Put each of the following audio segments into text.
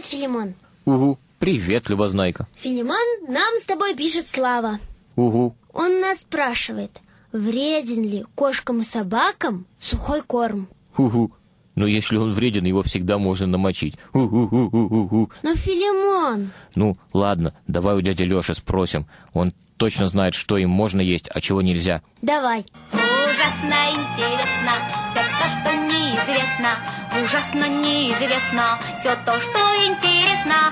Привет, Филимон. Угу. Привет, Любознайка. Филимон, нам с тобой пишет Слава. Угу. Он нас спрашивает, вреден ли кошкам и собакам сухой корм? Угу. Но если он вреден, его всегда можно намочить. У-у-у-у-у. Но, Филимон, Ну, ладно, давай у дяди Лёши спросим. Он точно знает, что им можно есть, а чего нельзя. давай. Ужасно интересно все то, что неизвестно. Ужасно неизвестно все то, что интересно.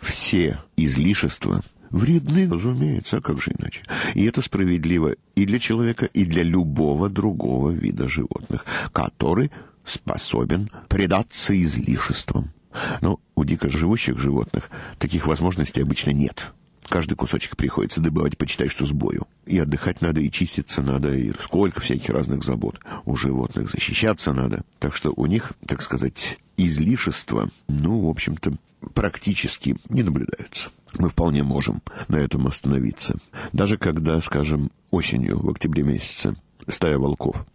Все излишества вредны, разумеется, а как же иначе? И это справедливо и для человека, и для любого другого вида животных, который способен предаться излишествам. Но у дико живущих животных таких возможностей обычно нет. Каждый кусочек приходится добывать, почитай, что с бою. И отдыхать надо, и чиститься надо, и сколько всяких разных забот. У животных защищаться надо. Так что у них, так сказать, излишества, ну, в общем-то, практически не наблюдаются. Мы вполне можем на этом остановиться. Даже когда, скажем, осенью, в октябре месяце, стая волков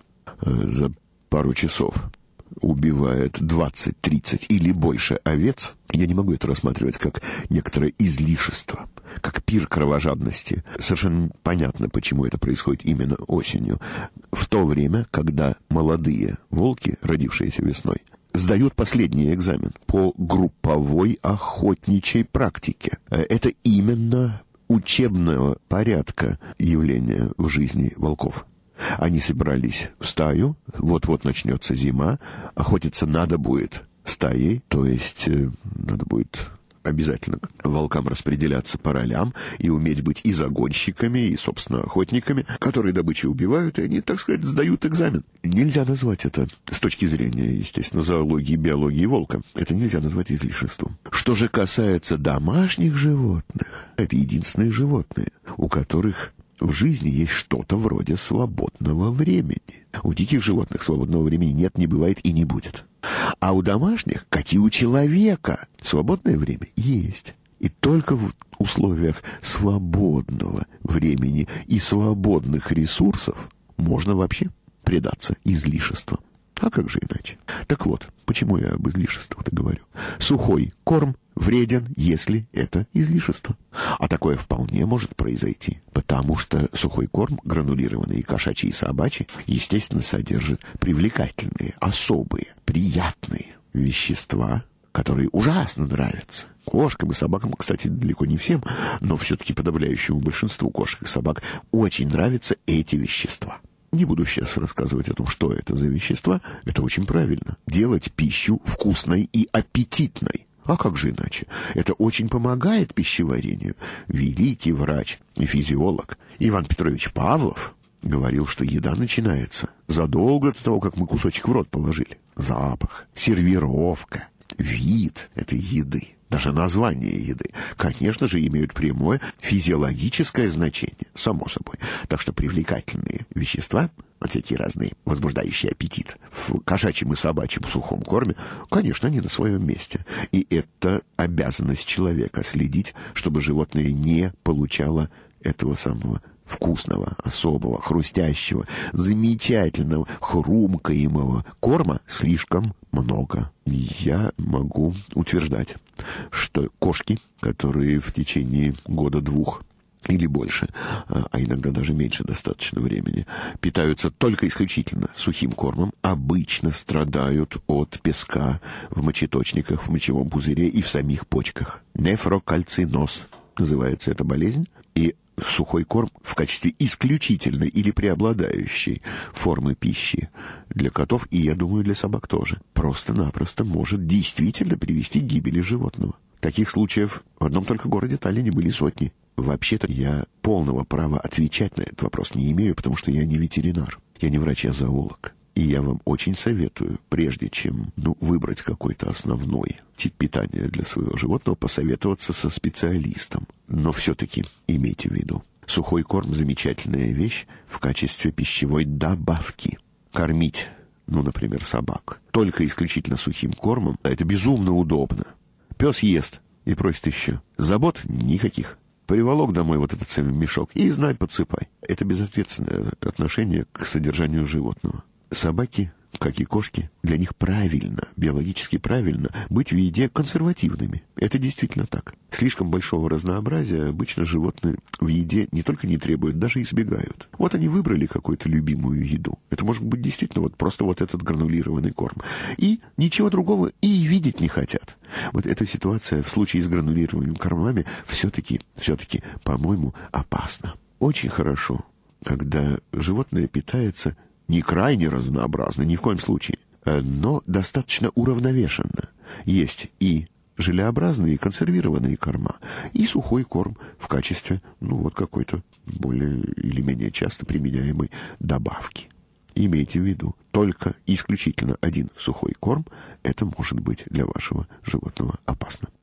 э, за пару часов убивает 20, 30 или больше овец, я не могу это рассматривать как некоторое излишество, как пир кровожадности. Совершенно понятно, почему это происходит именно осенью. В то время, когда молодые волки, родившиеся весной, сдают последний экзамен по групповой охотничьей практике. Э, Это именно учебного порядка явление в жизни волков. Они собрались в стаю, вот-вот начнется зима, охотиться надо будет стаей, то есть э, надо будет обязательно волкам распределяться по ролям и уметь быть и загонщиками, и, собственно, охотниками, которые добычу убивают, и они, так сказать, сдают экзамен. Нельзя назвать это с точки зрения, естественно, зоологии, биологии волка. Это нельзя назвать излишеством. Что же касается домашних животных, это единственные животные, у которых в жизни есть что-то вроде свободного времени. У диких животных свободного времени нет, не бывает и не будет. А у домашних, как и у человека, свободное время есть. И только в условиях свободного времени и свободных ресурсов можно вообще предаться излишествам. А как же иначе? Так вот, почему я об излишествах-то говорю? Сухой корм вреден, если это излишество. А такое вполне может произойти, потому что сухой корм, гранулированный кошачий, и собачий, естественно, содержит привлекательные, особые, приятные вещества, которые ужасно нравятся. Кошкам и собакам, кстати, далеко не всем, но все-таки подавляющему большинству кошек и собак очень нравятся эти вещества. Не буду сейчас рассказывать о том, что это за вещества. Это очень правильно. Делать пищу вкусной и аппетитной. А как же иначе? Это очень помогает пищеварению. Великий врач и физиолог Иван Петрович Павлов говорил, что еда начинается задолго до того, как мы кусочек в рот положили. Запах, сервировка, вид этой еды, даже название еды, конечно же, имеют прямое физиологическое значение, само собой. Так что привлекательные вещества, всякие разные, возбуждающие аппетит, в кошачьем и собачьем сухом корме, конечно, они на своем месте. И это обязанность человека следить, чтобы животное не получало этого самого вкусного, особого, хрустящего, замечательного, хрумкаемого корма слишком много. Я могу утверждать, что кошки, которые в течение года-двух или больше, а а иногда даже меньше достаточно времени, питаются только исключительно сухим кормом, обычно страдают от песка в мочеточниках, в мочевом пузыре и в самих почках. Нефрокальциноз называется эта болезнь, и сухой корм в качестве исключительной или преобладающей формы пищи для котов и, я думаю, для собак тоже, просто-напросто может действительно привести к гибели животного. Таких случаев в одном только городе Таллине были сотни. Вообще-то я полного права отвечать на этот вопрос не имею, потому что я не ветеринар, я не врач, я зоолог. И я вам очень советую, прежде чем ну, выбрать какой-то основной тип питания для своего животного, посоветоваться со специалистом. Но все-таки имейте в виду, сухой корм – замечательная вещь в качестве пищевой добавки. Кормить, ну, например, собак, только исключительно сухим кормом – это безумно удобно. Пес ест и просит еще. Забот никаких. Приволок домой вот этот самый мешок и знай, подсыпай. Это безответственное отношение к содержанию животного. Собаки как и кошки, для них правильно, биологически правильно быть в еде консервативными. Это действительно так. Слишком большого разнообразия обычно животные в еде не только не требуют, даже избегают. Вот они выбрали какую-то любимую еду. Это может быть действительно вот просто вот этот гранулированный корм. И ничего другого и видеть не хотят. Вот эта ситуация в случае с гранулированными кормами все-таки, все-таки, по-моему, опасна. Очень хорошо, когда животное питается не крайне разнообразно, ни в коем случае, э, но достаточно уравновешенно. Есть и желеобразные консервированные корма, и сухой корм в качестве, ну, вот какой-то более или менее часто применяемой добавки. Имейте в виду, только исключительно один сухой корм, это может быть для вашего животного опасно.